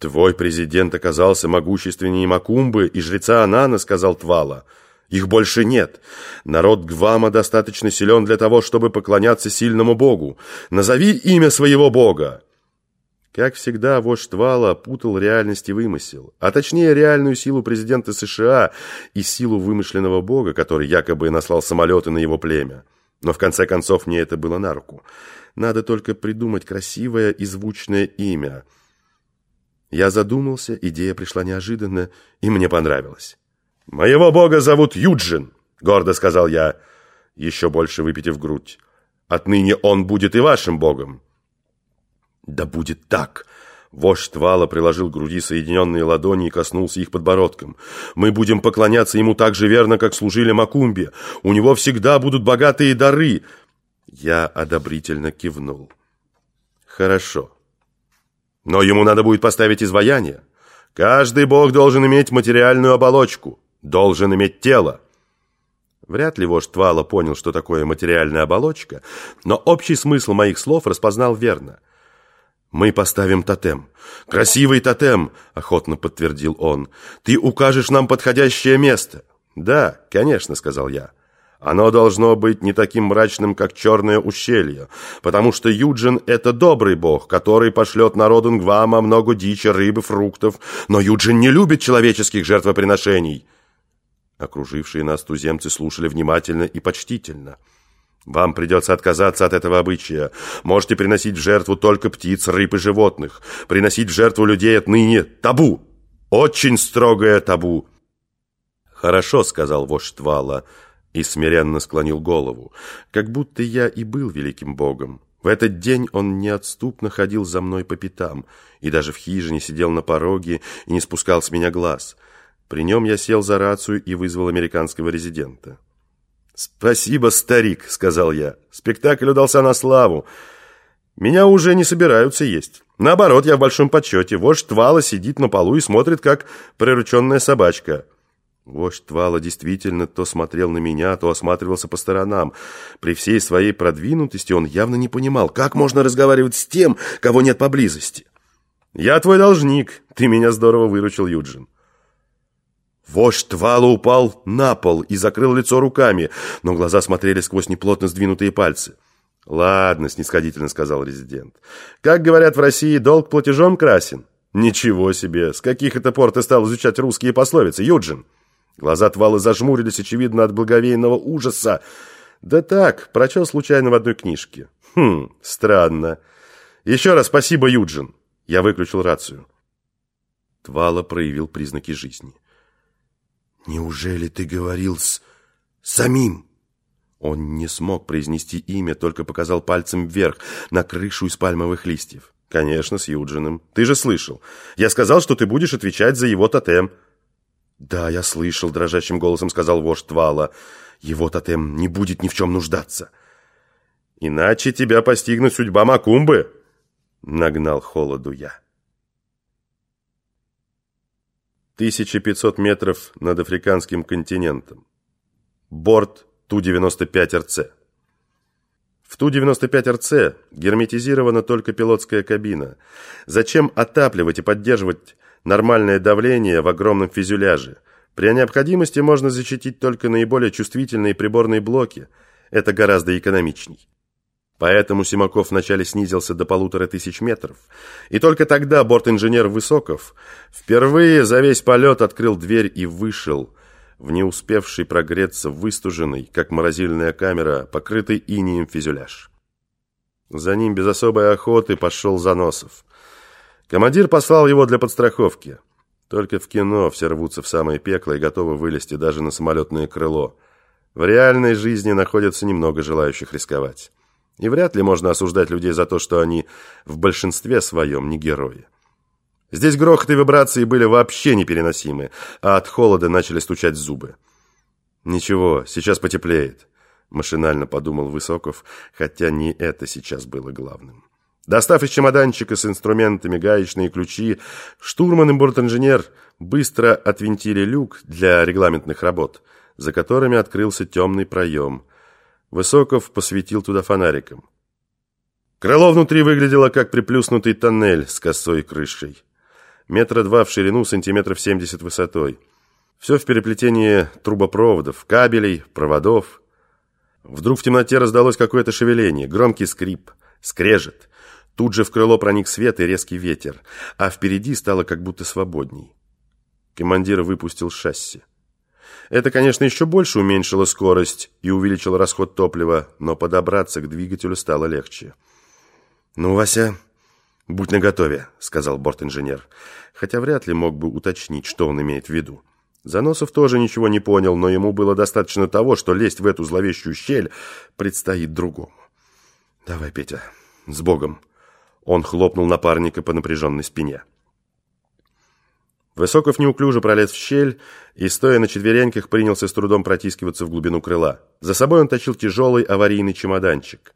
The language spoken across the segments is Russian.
«Твой президент оказался могущественнее Макумбы и жреца Анана», — сказал Твала. «Их больше нет. Народ Гвама достаточно силен для того, чтобы поклоняться сильному богу. Назови имя своего бога!» Как всегда, вождь Твала путал реальность и вымысел, а точнее реальную силу президента США и силу вымышленного бога, который якобы наслал самолеты на его племя. Но в конце концов мне это было на руку. Надо только придумать красивое и звучное имя — я задумался, идея пришла неожиданно, и мне понравилась. «Моего бога зовут Юджин», — гордо сказал я, еще больше выпитив грудь. «Отныне он будет и вашим богом». «Да будет так!» Вождь Вала приложил к груди соединенные ладони и коснулся их подбородком. «Мы будем поклоняться ему так же верно, как служили Макумбе. У него всегда будут богатые дары!» Я одобрительно кивнул. «Хорошо. Но ему надо будет поставить изваяние. Каждый бог должен иметь материальную оболочку, должен иметь тело. Вряд ли вождь Твала понял, что такое материальная оболочка, но общий смысл моих слов распознал верно. «Мы поставим тотем. Красивый тотем!» — охотно подтвердил он. «Ты укажешь нам подходящее место». «Да, конечно», — сказал я. Оно должно быть не таким мрачным, как черное ущелье, потому что Юджин — это добрый бог, который пошлет народу Нгвама много дичи, рыбы, фруктов, но Юджин не любит человеческих жертвоприношений. Окружившие нас туземцы слушали внимательно и почтительно. Вам придется отказаться от этого обычая. Можете приносить в жертву только птиц, рыб и животных. Приносить в жертву людей отныне табу. Очень строгое табу. «Хорошо», — сказал вождь Твала, — и смиренно склонил голову, как будто я и был великим богом. В этот день он неотступно ходил за мной по пятам, и даже в хижине сидел на пороге и не спускал с меня глаз. При нем я сел за рацию и вызвал американского резидента. «Спасибо, старик», — сказал я. «Спектакль удался на славу. Меня уже не собираются есть. Наоборот, я в большом почете. Вождь Твала сидит на полу и смотрит, как прирученная собачка». Вождь Твала действительно то смотрел на меня, то осматривался по сторонам. При всей своей продвинутости он явно не понимал, как можно разговаривать с тем, кого нет поблизости. «Я твой должник, ты меня здорово выручил, Юджин». Вождь Твала упал на пол и закрыл лицо руками, но глаза смотрели сквозь неплотно сдвинутые пальцы. «Ладно», — снисходительно сказал резидент. «Как говорят в России, долг платежом красен». «Ничего себе! С каких это пор ты стал изучать русские пословицы, Юджин?» Глаза Твалы зажмурились, очевидно, от благовейного ужаса. Да так, прочел случайно в одной книжке. Хм, странно. Еще раз спасибо, Юджин. Я выключил рацию. Твала проявил признаки жизни. «Неужели ты говорил с... самим?» Он не смог произнести имя, только показал пальцем вверх, на крышу из пальмовых листьев. «Конечно, с Юджином. Ты же слышал. Я сказал, что ты будешь отвечать за его тотем». «Да, я слышал», — дрожащим голосом сказал вождь Твала. «Его тотем не будет ни в чем нуждаться». «Иначе тебя постигнет судьба Макумбы», — нагнал холоду я. 1500 метров над африканским континентом. Борт Ту-95РЦ. В Ту-95РЦ герметизирована только пилотская кабина. Зачем отапливать и поддерживать нормальное давление в огромном фюзеляже. При необходимости можно защитить только наиболее чувствительные приборные блоки. Это гораздо экономичней. Поэтому Симаков вначале снизился до полутора тысяч метров. И только тогда борт-инженер Высоков впервые за весь полет открыл дверь и вышел в не успевший прогреться выстуженный, как морозильная камера, покрытый инием фюзеляж. За ним без особой охоты пошел Заносов. Командир послал его для подстраховки. Только в кино все рвутся в самое пекло и готовы вылезти даже на самолетное крыло. В реальной жизни находится немного желающих рисковать. И вряд ли можно осуждать людей за то, что они в большинстве своем не герои. Здесь грохот и вибрации были вообще непереносимы, а от холода начали стучать зубы. «Ничего, сейчас потеплеет», – машинально подумал Высоков, хотя не это сейчас было главным. Достав из чемоданчика с инструментами гаечные ключи, штурман и бортинженер быстро отвинтили люк для регламентных работ, за которыми открылся темный проем. Высоков посветил туда фонариком. Крыло внутри выглядело как приплюснутый тоннель с косой крышей. метра два в ширину, сантиметров семьдесят высотой. Все в переплетении трубопроводов, кабелей, проводов. Вдруг в темноте раздалось какое-то шевеление, громкий скрип, скрежет. Тут же в крыло проник свет и резкий ветер, а впереди стало как будто свободней. Командир выпустил шасси. Это, конечно, еще больше уменьшило скорость и увеличило расход топлива, но подобраться к двигателю стало легче. «Ну, Вася, будь наготове», — сказал бортинженер, хотя вряд ли мог бы уточнить, что он имеет в виду. Заносов тоже ничего не понял, но ему было достаточно того, что лезть в эту зловещую щель предстоит другому. «Давай, Петя, с Богом!» Он хлопнул напарника по напряженной спине. Высоков неуклюже пролез в щель и, стоя на четвереньках, принялся с трудом протискиваться в глубину крыла. За собой он тащил тяжелый аварийный чемоданчик.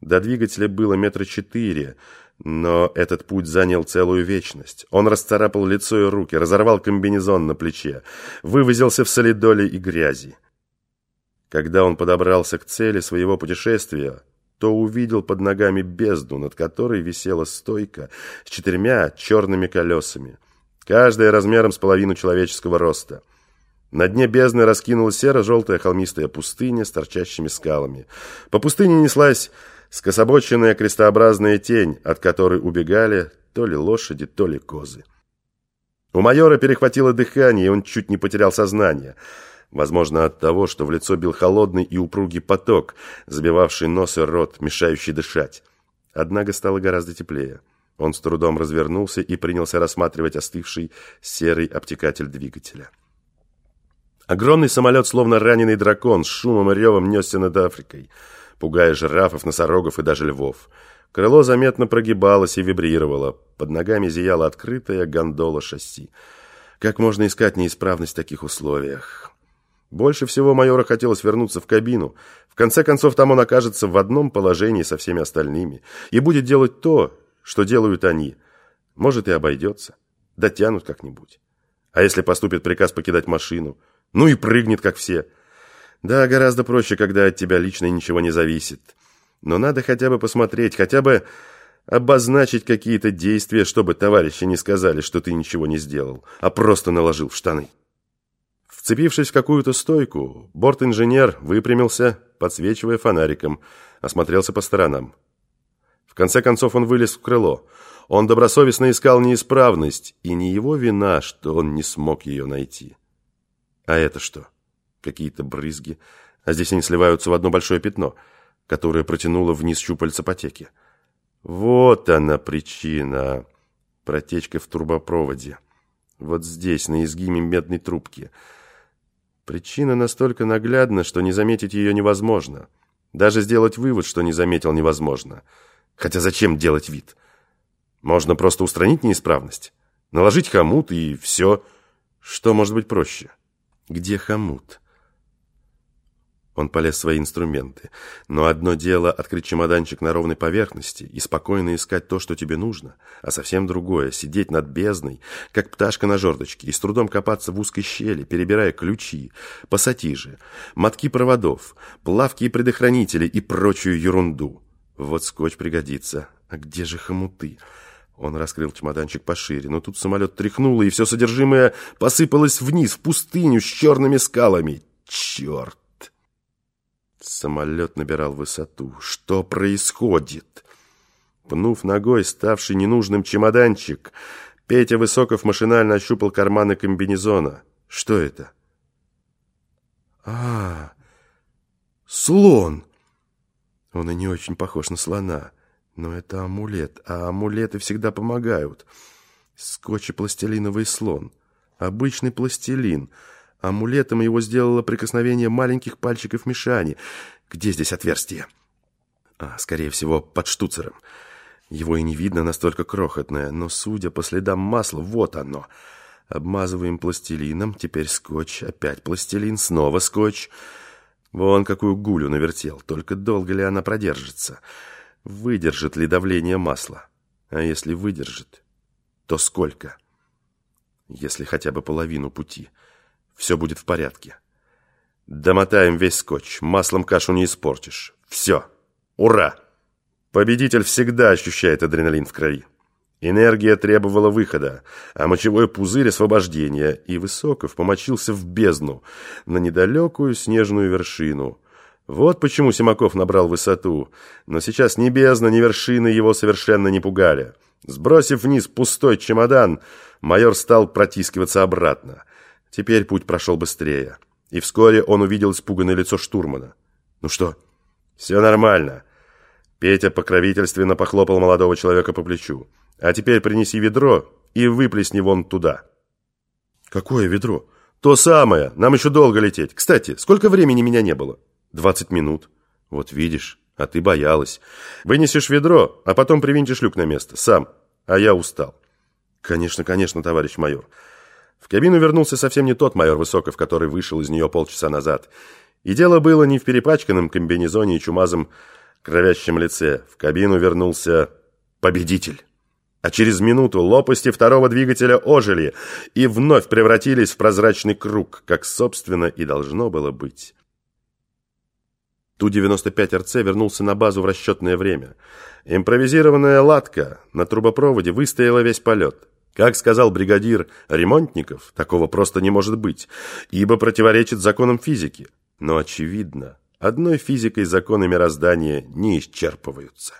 До двигателя было метра четыре, но этот путь занял целую вечность. Он расцарапал лицо и руки, разорвал комбинезон на плече, вывозился в солидоле и грязи. Когда он подобрался к цели своего путешествия, то увидел под ногами бездну, над которой висела стойка с четырьмя черными колесами, каждая размером с половину человеческого роста. На дне бездны раскинулась серо-желтая холмистая пустыня с торчащими скалами. По пустыне неслась скособоченная крестообразная тень, от которой убегали то ли лошади, то ли козы. У майора перехватило дыхание, и он чуть не потерял сознание – Возможно, от того, что в лицо бил холодный и упругий поток, забивавший нос и рот, мешающий дышать. Однако стало гораздо теплее. Он с трудом развернулся и принялся рассматривать остывший серый обтекатель двигателя. Огромный самолет, словно раненый дракон, с шумом и ревом несся над Африкой, пугая жирафов, носорогов и даже львов. Крыло заметно прогибалось и вибрировало. Под ногами зияла открытая гондола шасси. Как можно искать неисправность в таких условиях? Больше всего майора хотелось вернуться в кабину. В конце концов, там он окажется в одном положении со всеми остальными и будет делать то, что делают они. Может, и обойдется. Дотянут как-нибудь. А если поступит приказ покидать машину? Ну и прыгнет, как все. Да, гораздо проще, когда от тебя лично ничего не зависит. Но надо хотя бы посмотреть, хотя бы обозначить какие-то действия, чтобы товарищи не сказали, что ты ничего не сделал, а просто наложил в штаны. Вцепившись в какую-то стойку, борт-инженер выпрямился, подсвечивая фонариком, осмотрелся по сторонам. В конце концов он вылез в крыло. Он добросовестно искал неисправность, и не его вина, что он не смог ее найти. А это что? Какие-то брызги. А здесь они сливаются в одно большое пятно, которое протянуло вниз щупальца потеки. Вот она причина. Протечка в трубопроводе. Вот здесь, на изгиме медной трубки – Причина настолько наглядна, что не заметить ее невозможно. Даже сделать вывод, что не заметил, невозможно. Хотя зачем делать вид? Можно просто устранить неисправность, наложить хомут и все. Что может быть проще? Где хомут? Он полез в свои инструменты. Но одно дело открыть чемоданчик на ровной поверхности и спокойно искать то, что тебе нужно, а совсем другое — сидеть над бездной, как пташка на жердочке, и с трудом копаться в узкой щели, перебирая ключи, пассатижи, мотки проводов, плавки и предохранители и прочую ерунду. Вот скотч пригодится. А где же хомуты? Он раскрыл чемоданчик пошире, но тут самолет тряхнуло, и все содержимое посыпалось вниз, в пустыню с черными скалами. Черт! Самолет набирал высоту. Что происходит? Пнув ногой ставший ненужным чемоданчик, Петя Высоков машинально ощупал карманы комбинезона. Что это? А, слон! Он и не очень похож на слона. Но это амулет, а амулеты всегда помогают. Скотч и пластилиновый слон. Обычный пластилин — Амулетом его сделало прикосновение маленьких пальчиков Мишани. Где здесь отверстие? А, скорее всего, под штуцером. Его и не видно, настолько крохотное, но, судя по следам масла, вот оно. Обмазываем пластилином, теперь скотч, опять пластилин, снова скотч. Вон какую гулю навертел, только долго ли она продержится? Выдержит ли давление масла? А если выдержит, то сколько? Если хотя бы половину пути – все будет в порядке. Домотаем весь скотч, маслом кашу не испортишь. Все. Ура! Победитель всегда ощущает адреналин в крови. Энергия требовала выхода, а мочевой пузырь освобождения, и Высоков помочился в бездну, на недалекую снежную вершину. Вот почему Симаков набрал высоту, но сейчас ни бездна, ни вершины его совершенно не пугали. Сбросив вниз пустой чемодан, майор стал протискиваться обратно. Теперь путь прошел быстрее, и вскоре он увидел испуганное лицо штурмана. «Ну что?» «Все нормально». Петя покровительственно похлопал молодого человека по плечу. А теперь принеси ведро и выплесни вон туда». «Какое ведро?» «То самое. Нам еще долго лететь. Кстати, сколько времени меня не было?» «Двадцать минут». «Вот видишь, а ты боялась. Вынесешь ведро, а потом привинтишь люк на место. Сам. А я устал». «Конечно, конечно, товарищ майор». В кабину вернулся совсем не тот майор Высоков, который вышел из нее полчаса назад. И дело было не в перепачканном комбинезоне и чумазом кровящем лице. В кабину вернулся победитель. А через минуту лопасти второго двигателя ожили и вновь превратились в прозрачный круг, как, собственно, и должно было быть. Ту-95РЦ вернулся на базу в расчетное время. Импровизированная латка на трубопроводе выстояла весь полет. Как сказал бригадир ремонтников, такого просто не может быть, ибо противоречит законам физики. Но, очевидно, одной физикой законы мироздания не исчерпываются.